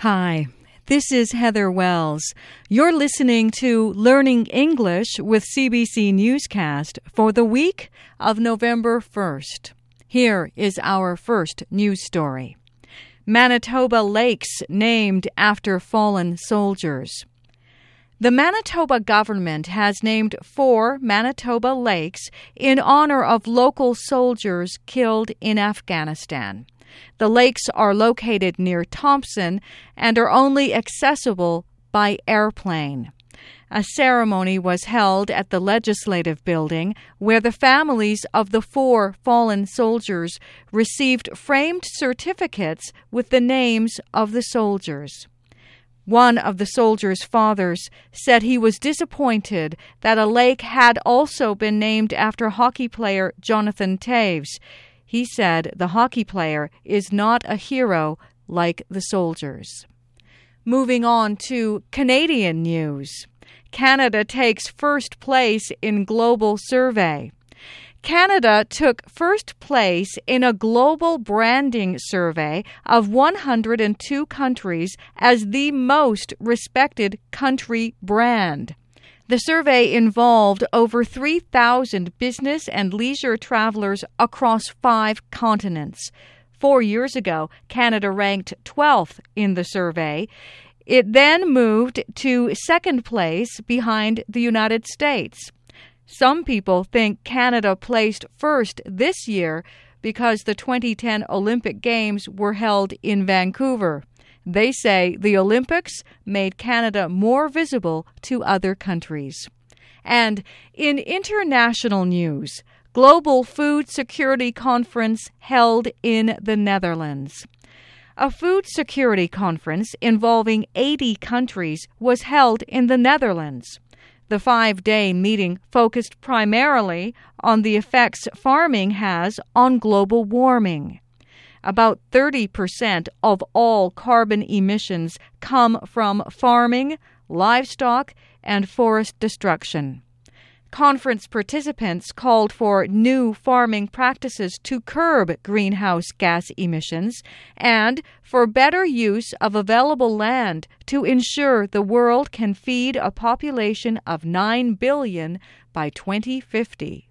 Hi, this is Heather Wells. You're listening to Learning English with CBC Newscast for the week of November 1st. Here is our first news story Manitoba Lakes named after fallen soldiers. The Manitoba government has named four Manitoba lakes in honor of local soldiers killed in Afghanistan. The lakes are located near Thompson and are only accessible by airplane. A ceremony was held at the Legislative Building where the families of the four fallen soldiers received framed certificates with the names of the soldiers. One of the soldiers' fathers said he was disappointed that a lake had also been named after hockey player Jonathan Toews. He said the hockey player is not a hero like the soldiers. Moving on to Canadian news. Canada takes first place in global survey. Canada took first place in a global branding survey of 102 countries as the most respected country brand. The survey involved over 3,000 business and leisure travelers across five continents. Four years ago, Canada ranked 12th in the survey. It then moved to second place behind the United States. Some people think Canada placed first this year because the 2010 Olympic Games were held in Vancouver. They say the Olympics made Canada more visible to other countries. And in international news, Global Food Security Conference held in the Netherlands. A food security conference involving 80 countries was held in the Netherlands. The five day meeting focused primarily on the effects farming has on global warming. About 30% of all carbon emissions come from farming, livestock, and forest destruction. Conference participants called for new farming practices to curb greenhouse gas emissions and for better use of available land to ensure the world can feed a population of 9 billion by 2050.